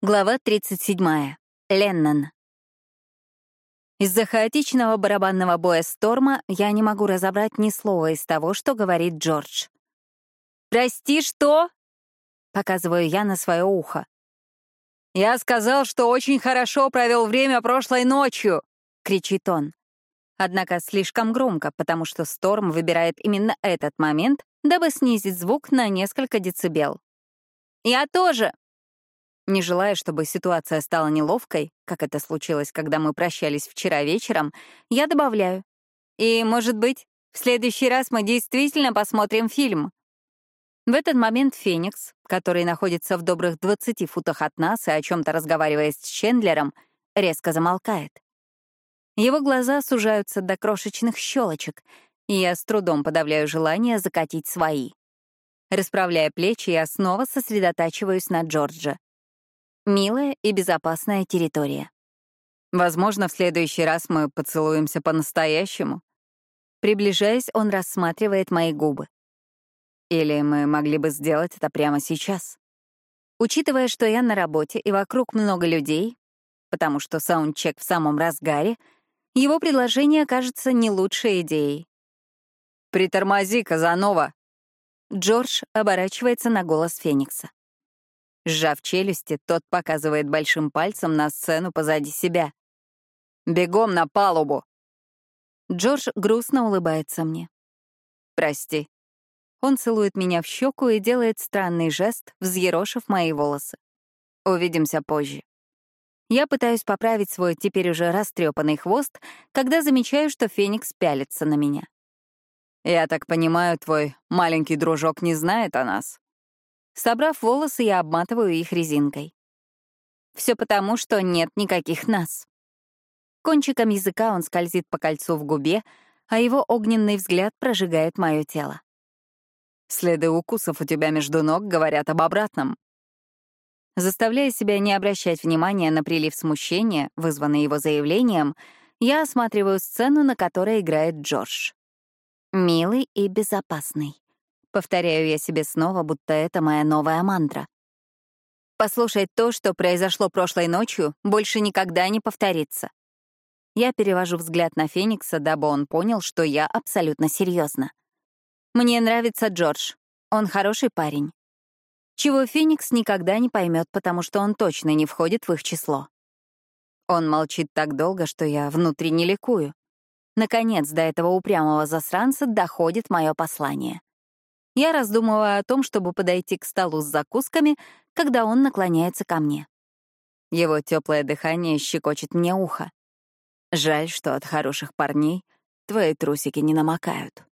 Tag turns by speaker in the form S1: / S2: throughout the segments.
S1: Глава 37. Леннон. Из-за хаотичного барабанного боя Сторма я не могу разобрать ни слова из того, что говорит Джордж. «Прости, что?» — показываю я на свое ухо. «Я сказал, что очень хорошо провел время прошлой ночью!» — кричит он. Однако слишком громко, потому что Сторм выбирает именно этот момент, дабы снизить звук на несколько децибел. «Я тоже!» Не желая, чтобы ситуация стала неловкой, как это случилось, когда мы прощались вчера вечером, я добавляю. И, может быть, в следующий раз мы действительно посмотрим фильм. В этот момент Феникс, который находится в добрых 20 футах от нас и о чем то разговаривая с Чендлером, резко замолкает. Его глаза сужаются до крошечных щелочек, и я с трудом подавляю желание закатить свои. Расправляя плечи, я снова сосредотачиваюсь на Джорджа. Милая и безопасная территория. Возможно, в следующий раз мы поцелуемся по-настоящему. Приближаясь, он рассматривает мои губы. Или мы могли бы сделать это прямо сейчас. Учитывая, что я на работе и вокруг много людей, потому что саундчек в самом разгаре, его предложение кажется не лучшей идеей. «Притормози, Казанова!» Джордж оборачивается на голос Феникса. Сжав челюсти, тот показывает большим пальцем на сцену позади себя. «Бегом на палубу!» Джордж грустно улыбается мне. «Прости». Он целует меня в щеку и делает странный жест, взъерошив мои волосы. Увидимся позже. Я пытаюсь поправить свой теперь уже растрепанный хвост, когда замечаю, что Феникс пялится на меня. «Я так понимаю, твой маленький дружок не знает о нас?» Собрав волосы, я обматываю их резинкой. Все потому, что нет никаких нас. Кончиком языка он скользит по кольцу в губе, а его огненный взгляд прожигает мое тело. Следы укусов у тебя между ног говорят об обратном. Заставляя себя не обращать внимания на прилив смущения, вызванный его заявлением, я осматриваю сцену, на которой играет Джордж. Милый и безопасный. Повторяю я себе снова, будто это моя новая мантра. Послушать то, что произошло прошлой ночью, больше никогда не повторится. Я перевожу взгляд на Феникса, дабы он понял, что я абсолютно серьезно. Мне нравится Джордж. Он хороший парень. Чего Феникс никогда не поймет, потому что он точно не входит в их число. Он молчит так долго, что я внутренне ликую. Наконец, до этого упрямого засранца доходит мое послание. Я раздумываю о том, чтобы подойти к столу с закусками, когда он наклоняется ко мне. Его теплое дыхание щекочет мне ухо. Жаль, что от хороших парней твои трусики не намокают.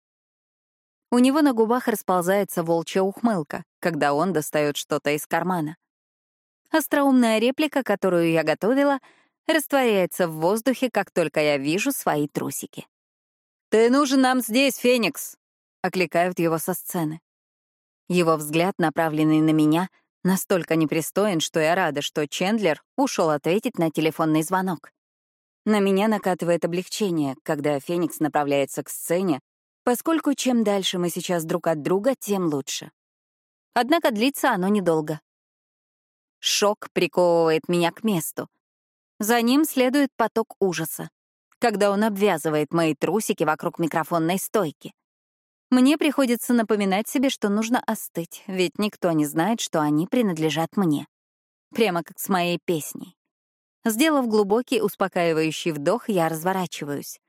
S1: У него на губах расползается волчья ухмылка, когда он достает что-то из кармана. Остроумная реплика, которую я готовила, растворяется в воздухе, как только я вижу свои трусики. «Ты нужен нам здесь, Феникс!» Окликают его со сцены. Его взгляд, направленный на меня, настолько непристоен, что я рада, что Чендлер ушел ответить на телефонный звонок. На меня накатывает облегчение, когда Феникс направляется к сцене, поскольку чем дальше мы сейчас друг от друга, тем лучше. Однако длится оно недолго. Шок приковывает меня к месту. За ним следует поток ужаса, когда он обвязывает мои трусики вокруг микрофонной стойки. Мне приходится напоминать себе, что нужно остыть, ведь никто не знает, что они принадлежат мне. Прямо как с моей песней. Сделав глубокий, успокаивающий вдох, я разворачиваюсь.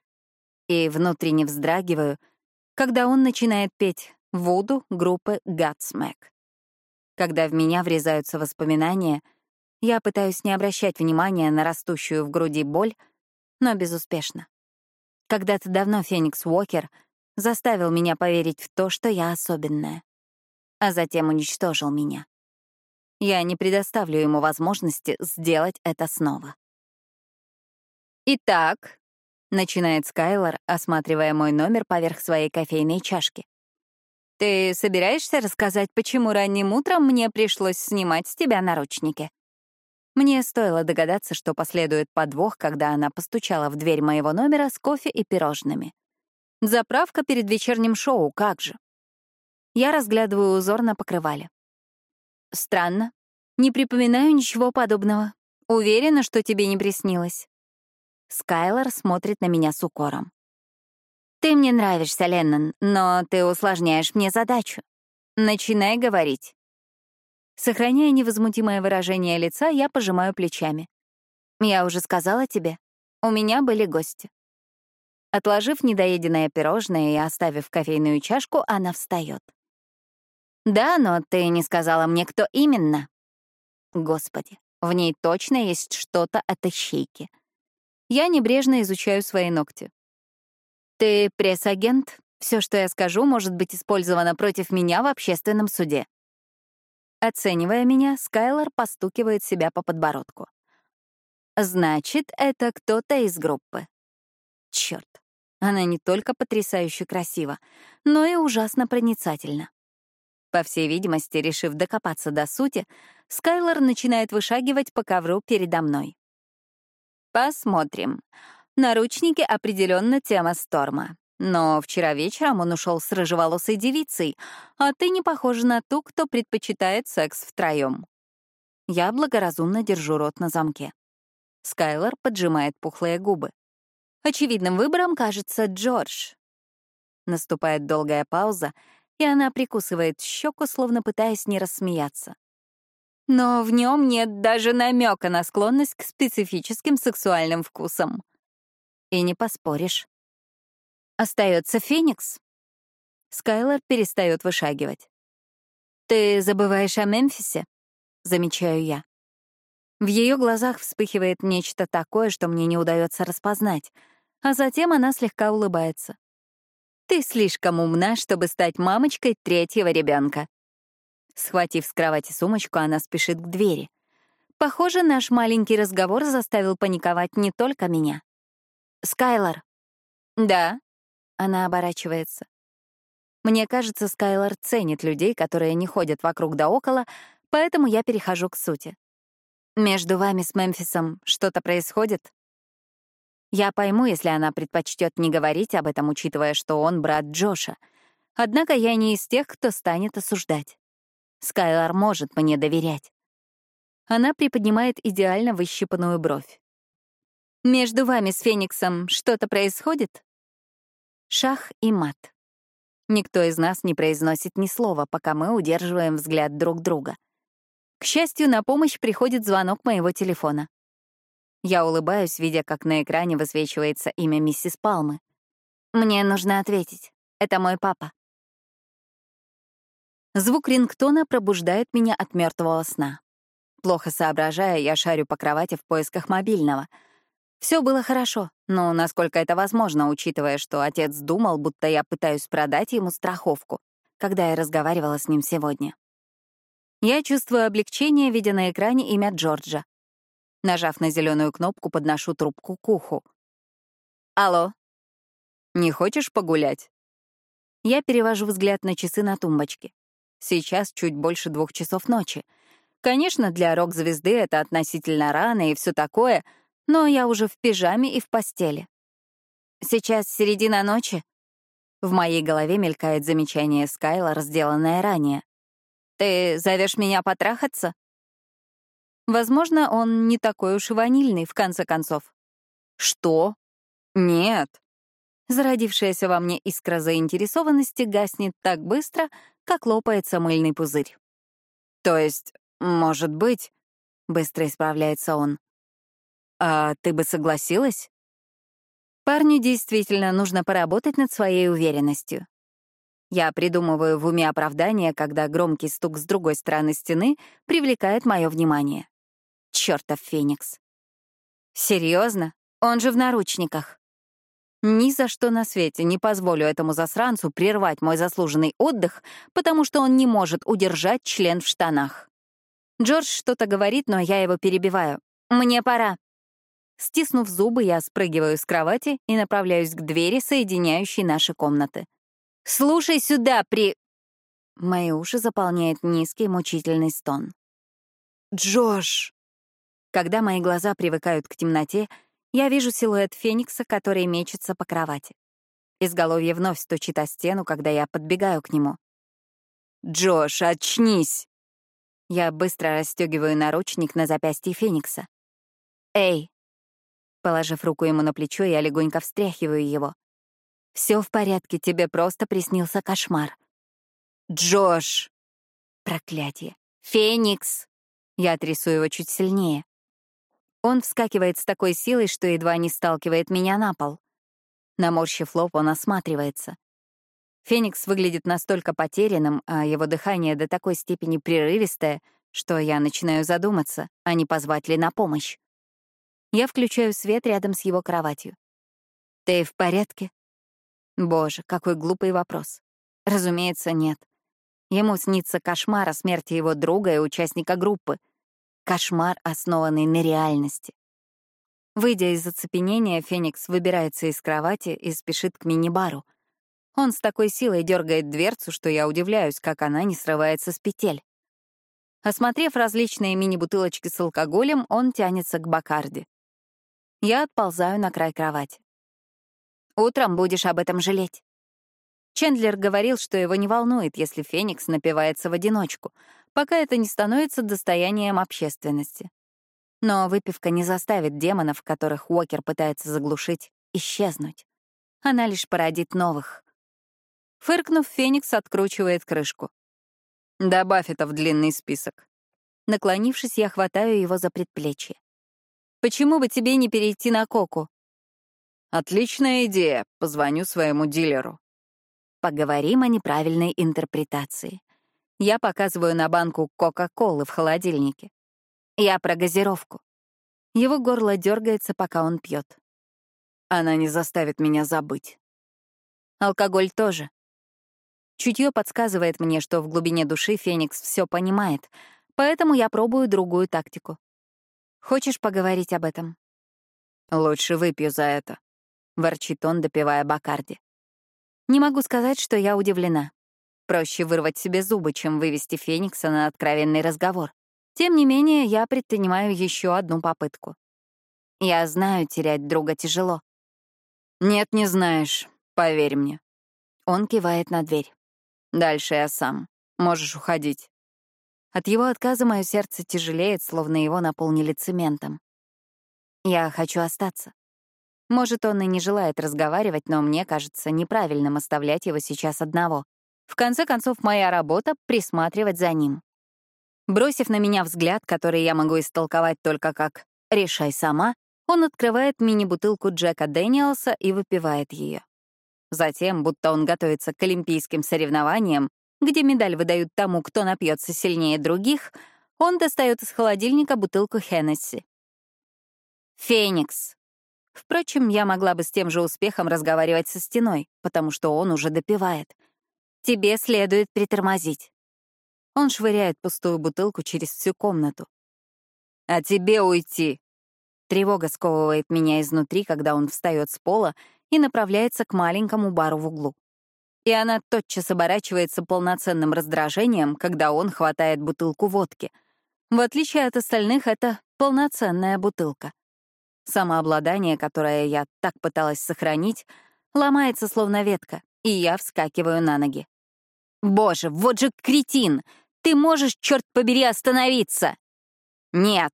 S1: И внутренне вздрагиваю, когда он начинает петь «Вуду» группы Godsmack. Когда в меня врезаются воспоминания, я пытаюсь не обращать внимания на растущую в груди боль, но безуспешно. Когда-то давно Феникс Уокер — заставил меня поверить в то, что я особенная, а затем уничтожил меня. Я не предоставлю ему возможности сделать это снова. «Итак», — начинает Скайлор, осматривая мой номер поверх своей кофейной чашки. «Ты собираешься рассказать, почему ранним утром мне пришлось снимать с тебя наручники?» Мне стоило догадаться, что последует подвох, когда она постучала в дверь моего номера с кофе и пирожными. Заправка перед вечерним шоу, как же. Я разглядываю узор на покрывале. Странно. Не припоминаю ничего подобного. Уверена, что тебе не приснилось. Скайлор смотрит на меня с укором. Ты мне нравишься, Леннон, но ты усложняешь мне задачу. Начинай говорить. Сохраняя невозмутимое выражение лица, я пожимаю плечами. Я уже сказала тебе, у меня были гости. Отложив недоеденное пирожное и оставив кофейную чашку, она встает. «Да, но ты не сказала мне, кто именно». Господи, в ней точно есть что-то от ищейки. Я небрежно изучаю свои ногти. «Ты пресс-агент? Все, что я скажу, может быть использовано против меня в общественном суде». Оценивая меня, Скайлор постукивает себя по подбородку. «Значит, это кто-то из группы. Черт, она не только потрясающе красива, но и ужасно проницательна. По всей видимости, решив докопаться до сути, Скайлор начинает вышагивать по ковру передо мной. Посмотрим. Наручники определенно тема Сторма. Но вчера вечером он ушел с рыжеволосой девицей, а ты не похожа на ту, кто предпочитает секс втроем. Я благоразумно держу рот на замке. Скайлор поджимает пухлые губы. Очевидным выбором кажется Джордж. Наступает долгая пауза, и она прикусывает щеку, словно пытаясь не рассмеяться. Но в нем нет даже намека на склонность к специфическим сексуальным вкусам. И не поспоришь. Остается Феникс. Скайлор перестает вышагивать. «Ты забываешь о Мемфисе?» — замечаю я. В ее глазах вспыхивает нечто такое, что мне не удается распознать — а затем она слегка улыбается. «Ты слишком умна, чтобы стать мамочкой третьего ребенка. Схватив с кровати сумочку, она спешит к двери. Похоже, наш маленький разговор заставил паниковать не только меня. «Скайлор». «Да», — она оборачивается. Мне кажется, Скайлор ценит людей, которые не ходят вокруг да около, поэтому я перехожу к сути. «Между вами с Мемфисом что-то происходит?» Я пойму, если она предпочтет не говорить об этом, учитывая, что он брат Джоша. Однако я не из тех, кто станет осуждать. Скайлар может мне доверять. Она приподнимает идеально выщипанную бровь. «Между вами с Фениксом что-то происходит?» Шах и мат. Никто из нас не произносит ни слова, пока мы удерживаем взгляд друг друга. К счастью, на помощь приходит звонок моего телефона. Я улыбаюсь, видя, как на экране высвечивается имя миссис Палмы. Мне нужно ответить. Это мой папа. Звук рингтона пробуждает меня от мертвого сна. Плохо соображая, я шарю по кровати в поисках мобильного. Все было хорошо, но насколько это возможно, учитывая, что отец думал, будто я пытаюсь продать ему страховку, когда я разговаривала с ним сегодня. Я чувствую облегчение, видя на экране имя Джорджа. Нажав на зеленую кнопку, подношу трубку к уху. «Алло. Не хочешь погулять?» Я перевожу взгляд на часы на тумбочке. Сейчас чуть больше двух часов ночи. Конечно, для рок-звезды это относительно рано и все такое, но я уже в пижаме и в постели. Сейчас середина ночи. В моей голове мелькает замечание Скайла, сделанное ранее. «Ты зовешь меня потрахаться?» Возможно, он не такой уж и ванильный, в конце концов. Что? Нет. Зародившаяся во мне искра заинтересованности гаснет так быстро, как лопается мыльный пузырь. То есть, может быть, быстро исправляется он. А ты бы согласилась? Парню действительно нужно поработать над своей уверенностью. Я придумываю в уме оправдание, когда громкий стук с другой стороны стены привлекает мое внимание. Чёртов Феникс. Серьезно? Он же в наручниках. Ни за что на свете не позволю этому засранцу прервать мой заслуженный отдых, потому что он не может удержать член в штанах. Джордж что-то говорит, но я его перебиваю. «Мне пора». Стиснув зубы, я спрыгиваю с кровати и направляюсь к двери, соединяющей наши комнаты. «Слушай сюда, при...» Мои уши заполняет низкий мучительный стон. «Джош!» Когда мои глаза привыкают к темноте, я вижу силуэт Феникса, который мечется по кровати. Изголовье вновь стучит о стену, когда я подбегаю к нему. «Джош, очнись!» Я быстро расстегиваю наручник на запястье Феникса. «Эй!» Положив руку ему на плечо, я легонько встряхиваю его. Все в порядке, тебе просто приснился кошмар». «Джош!» Проклятие. «Феникс!» Я трясу его чуть сильнее. Он вскакивает с такой силой, что едва не сталкивает меня на пол. Наморщив лоб, он осматривается. Феникс выглядит настолько потерянным, а его дыхание до такой степени прерывистое, что я начинаю задуматься, а не позвать ли на помощь. Я включаю свет рядом с его кроватью. «Ты в порядке?» Боже, какой глупый вопрос. Разумеется, нет. Ему снится кошмар о смерти его друга и участника группы. Кошмар, основанный на реальности. Выйдя из оцепенения, Феникс выбирается из кровати и спешит к мини-бару — он с такой силой дергает дверцу, что я удивляюсь, как она не срывается с петель. Осмотрев различные мини-бутылочки с алкоголем, он тянется к Бакарде. Я отползаю на край кровати. «Утром будешь об этом жалеть». Чендлер говорил, что его не волнует, если Феникс напивается в одиночку, пока это не становится достоянием общественности. Но выпивка не заставит демонов, которых Уокер пытается заглушить, исчезнуть. Она лишь породит новых. Фыркнув, Феникс откручивает крышку. «Добавь это в длинный список». Наклонившись, я хватаю его за предплечье. «Почему бы тебе не перейти на Коку?» «Отличная идея. Позвоню своему дилеру». Поговорим о неправильной интерпретации. Я показываю на банку Кока-Колы в холодильнике. Я про газировку. Его горло дергается, пока он пьет. Она не заставит меня забыть. Алкоголь тоже. Чутье подсказывает мне, что в глубине души Феникс все понимает, поэтому я пробую другую тактику. Хочешь поговорить об этом? Лучше выпью за это, ворчит он, допивая Бакарди. Не могу сказать, что я удивлена. Проще вырвать себе зубы, чем вывести Феникса на откровенный разговор. Тем не менее, я предпринимаю еще одну попытку. Я знаю, терять друга тяжело. Нет, не знаешь, поверь мне. Он кивает на дверь. Дальше я сам. Можешь уходить. От его отказа мое сердце тяжелеет, словно его наполнили цементом. Я хочу остаться. Может, он и не желает разговаривать, но мне кажется неправильным оставлять его сейчас одного. В конце концов, моя работа — присматривать за ним. Бросив на меня взгляд, который я могу истолковать только как «решай сама», он открывает мини-бутылку Джека Дэниелса и выпивает ее. Затем, будто он готовится к олимпийским соревнованиям, где медаль выдают тому, кто напьется сильнее других, он достает из холодильника бутылку Хеннесси. «Феникс». Впрочем, я могла бы с тем же успехом разговаривать со стеной, потому что он уже допивает. «Тебе следует притормозить». Он швыряет пустую бутылку через всю комнату. «А тебе уйти!» Тревога сковывает меня изнутри, когда он встает с пола и направляется к маленькому бару в углу. И она тотчас оборачивается полноценным раздражением, когда он хватает бутылку водки. В отличие от остальных, это полноценная бутылка. Самообладание, которое я так пыталась сохранить, ломается словно ветка, и я вскакиваю на ноги. «Боже, вот же кретин! Ты можешь, черт побери, остановиться!» «Нет!»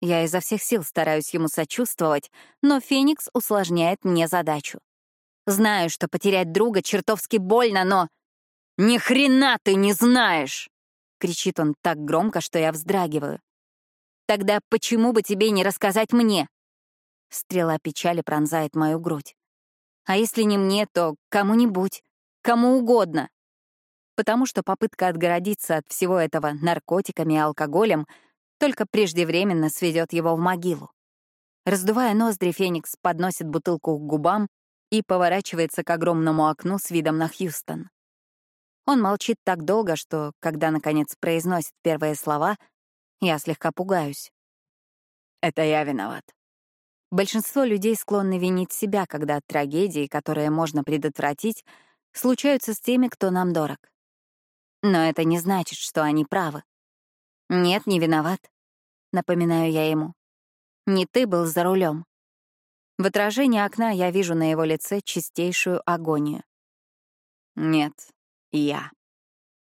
S1: Я изо всех сил стараюсь ему сочувствовать, но Феникс усложняет мне задачу. Знаю, что потерять друга чертовски больно, но... «Ни хрена ты не знаешь!» — кричит он так громко, что я вздрагиваю. «Тогда почему бы тебе не рассказать мне?» Стрела печали пронзает мою грудь. А если не мне, то кому-нибудь, кому угодно. Потому что попытка отгородиться от всего этого наркотиками и алкоголем — только преждевременно сведет его в могилу. Раздувая ноздри, Феникс подносит бутылку к губам и поворачивается к огромному окну с видом на Хьюстон. Он молчит так долго, что, когда, наконец, произносит первые слова, я слегка пугаюсь. Это я виноват. Большинство людей склонны винить себя, когда трагедии, которые можно предотвратить, случаются с теми, кто нам дорог. Но это не значит, что они правы. «Нет, не виноват», — напоминаю я ему. «Не ты был за рулем. В отражении окна я вижу на его лице чистейшую агонию. «Нет, я».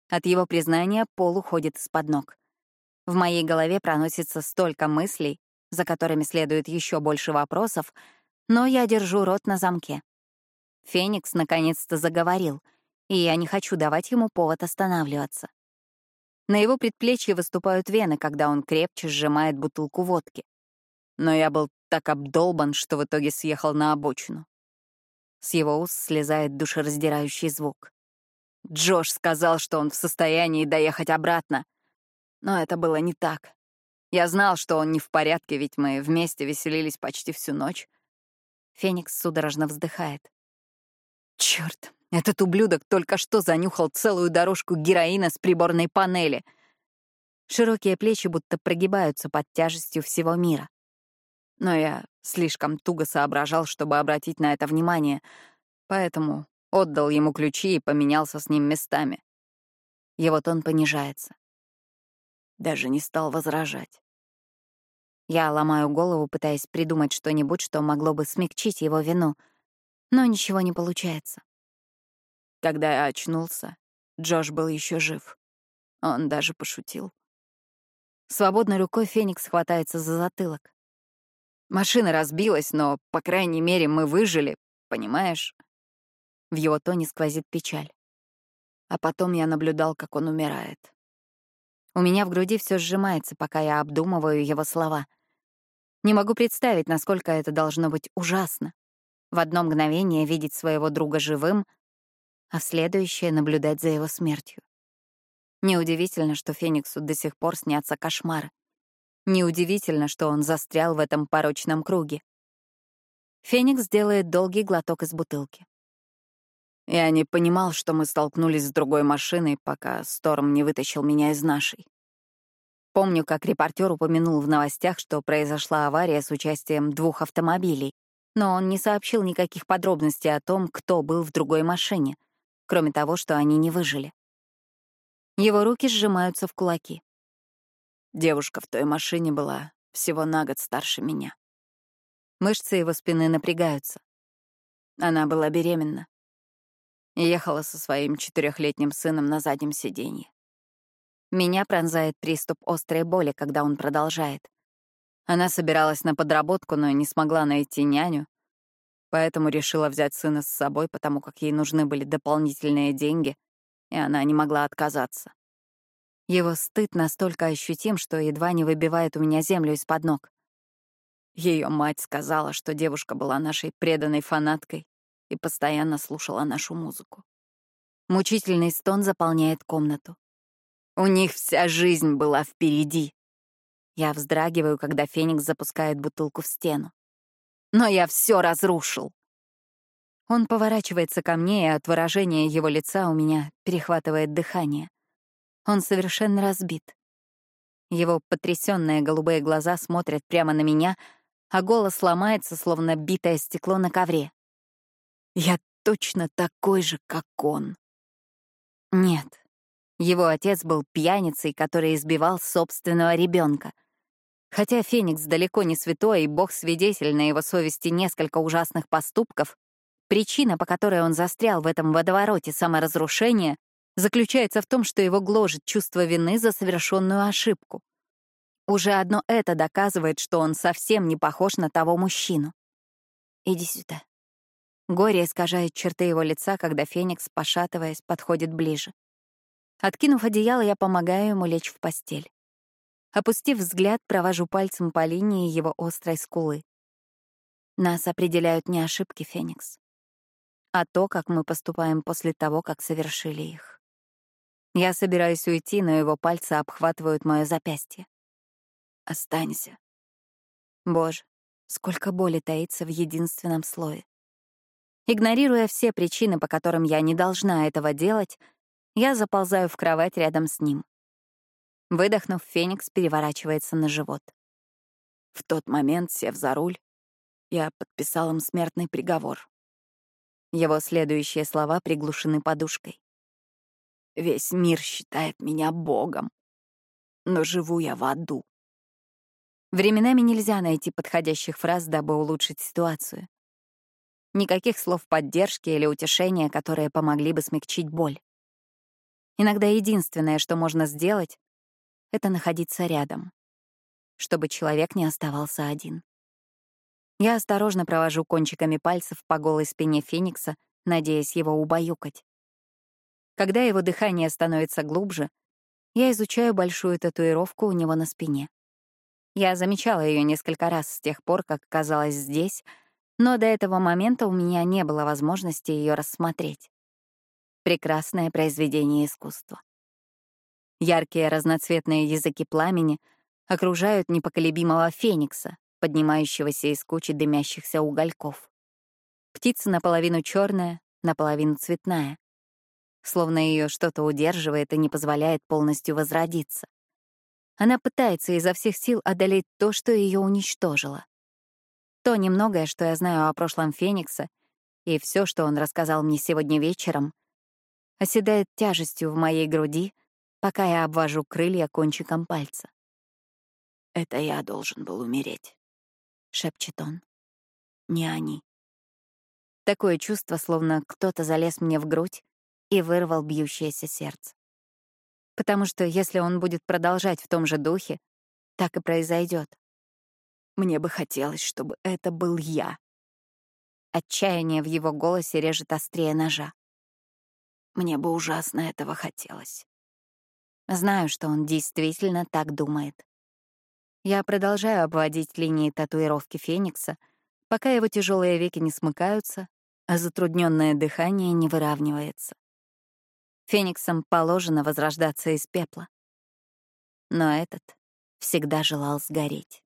S1: От его признания пол уходит из-под ног. В моей голове проносится столько мыслей, за которыми следует еще больше вопросов, но я держу рот на замке. Феникс наконец-то заговорил, и я не хочу давать ему повод останавливаться. На его предплечье выступают вены, когда он крепче сжимает бутылку водки. Но я был так обдолбан, что в итоге съехал на обочину. С его уст слезает душераздирающий звук. Джош сказал, что он в состоянии доехать обратно. Но это было не так. Я знал, что он не в порядке, ведь мы вместе веселились почти всю ночь. Феникс судорожно вздыхает. Черт, этот ублюдок только что занюхал целую дорожку героина с приборной панели. Широкие плечи будто прогибаются под тяжестью всего мира. Но я слишком туго соображал, чтобы обратить на это внимание, поэтому отдал ему ключи и поменялся с ним местами. Его тон понижается. Даже не стал возражать. Я ломаю голову, пытаясь придумать что-нибудь, что могло бы смягчить его вину, но ничего не получается. Когда я очнулся, Джош был еще жив. Он даже пошутил. Свободной рукой Феникс хватается за затылок. Машина разбилась, но, по крайней мере, мы выжили, понимаешь? В его тоне сквозит печаль. А потом я наблюдал, как он умирает. У меня в груди все сжимается, пока я обдумываю его слова — не могу представить, насколько это должно быть ужасно. В одно мгновение видеть своего друга живым, а в следующее — наблюдать за его смертью. Неудивительно, что Фениксу до сих пор снятся кошмары. Неудивительно, что он застрял в этом порочном круге. Феникс делает долгий глоток из бутылки. Я не понимал, что мы столкнулись с другой машиной, пока Сторм не вытащил меня из нашей. Помню, как репортер упомянул в новостях, что произошла авария с участием двух автомобилей, но он не сообщил никаких подробностей о том, кто был в другой машине, кроме того, что они не выжили. Его руки сжимаются в кулаки. Девушка в той машине была всего на год старше меня. Мышцы его спины напрягаются. Она была беременна. Ехала со своим четырехлетним сыном на заднем сиденье. Меня пронзает приступ острой боли, когда он продолжает. Она собиралась на подработку, но не смогла найти няню, поэтому решила взять сына с собой, потому как ей нужны были дополнительные деньги, и она не могла отказаться. Его стыд настолько ощутим, что едва не выбивает у меня землю из-под ног. Ее мать сказала, что девушка была нашей преданной фанаткой и постоянно слушала нашу музыку. Мучительный стон заполняет комнату. У них вся жизнь была впереди. Я вздрагиваю, когда Феникс запускает бутылку в стену. Но я все разрушил. Он поворачивается ко мне, и от выражения его лица у меня перехватывает дыхание. Он совершенно разбит. Его потрясенные голубые глаза смотрят прямо на меня, а голос ломается, словно битое стекло на ковре. Я точно такой же, как он. Нет, его отец был пьяницей, который избивал собственного ребенка. Хотя Феникс далеко не святой, и Бог свидетель на его совести несколько ужасных поступков, причина, по которой он застрял в этом водовороте саморазрушения, заключается в том, что его гложет чувство вины за совершенную ошибку. Уже одно это доказывает, что он совсем не похож на того мужчину. «Иди сюда». Горе искажает черты его лица, когда Феникс, пошатываясь, подходит ближе. Откинув одеяло, я помогаю ему лечь в постель. Опустив взгляд, провожу пальцем по линии его острой скулы. Нас определяют не ошибки, Феникс, а то, как мы поступаем после того, как совершили их. Я собираюсь уйти, но его пальцы обхватывают мое запястье. Останься. Боже, сколько боли таится в единственном слое. Игнорируя все причины, по которым я не должна этого делать, я заползаю в кровать рядом с ним. Выдохнув, Феникс переворачивается на живот. В тот момент, сев за руль, я подписал им смертный приговор. Его следующие слова приглушены подушкой. «Весь мир считает меня богом, но живу я в аду». Временами нельзя найти подходящих фраз, дабы улучшить ситуацию. Никаких слов поддержки или утешения, которые помогли бы смягчить боль. Иногда единственное, что можно сделать, — это находиться рядом, чтобы человек не оставался один. Я осторожно провожу кончиками пальцев по голой спине Феникса, надеясь его убаюкать. Когда его дыхание становится глубже, я изучаю большую татуировку у него на спине. Я замечала ее несколько раз с тех пор, как оказалась здесь, но до этого момента у меня не было возможности ее рассмотреть. Прекрасное произведение искусства. Яркие разноцветные языки пламени окружают непоколебимого феникса, поднимающегося из кучи дымящихся угольков. Птица наполовину черная, наполовину цветная. Словно ее что-то удерживает и не позволяет полностью возродиться. Она пытается изо всех сил одолеть то, что ее уничтожило. То немногое, что я знаю о прошлом Феникса, и все, что он рассказал мне сегодня вечером, оседает тяжестью в моей груди, пока я обвожу крылья кончиком пальца. «Это я должен был умереть», — шепчет он. «Не они». Такое чувство, словно кто-то залез мне в грудь и вырвал бьющееся сердце. Потому что если он будет продолжать в том же духе, так и произойдет. Мне бы хотелось, чтобы это был я. Отчаяние в его голосе режет острее ножа. Мне бы ужасно этого хотелось. Знаю, что он действительно так думает. Я продолжаю обводить линии татуировки Феникса, пока его тяжелые веки не смыкаются, а затрудненное дыхание не выравнивается. Фениксам положено возрождаться из пепла. Но этот всегда желал сгореть.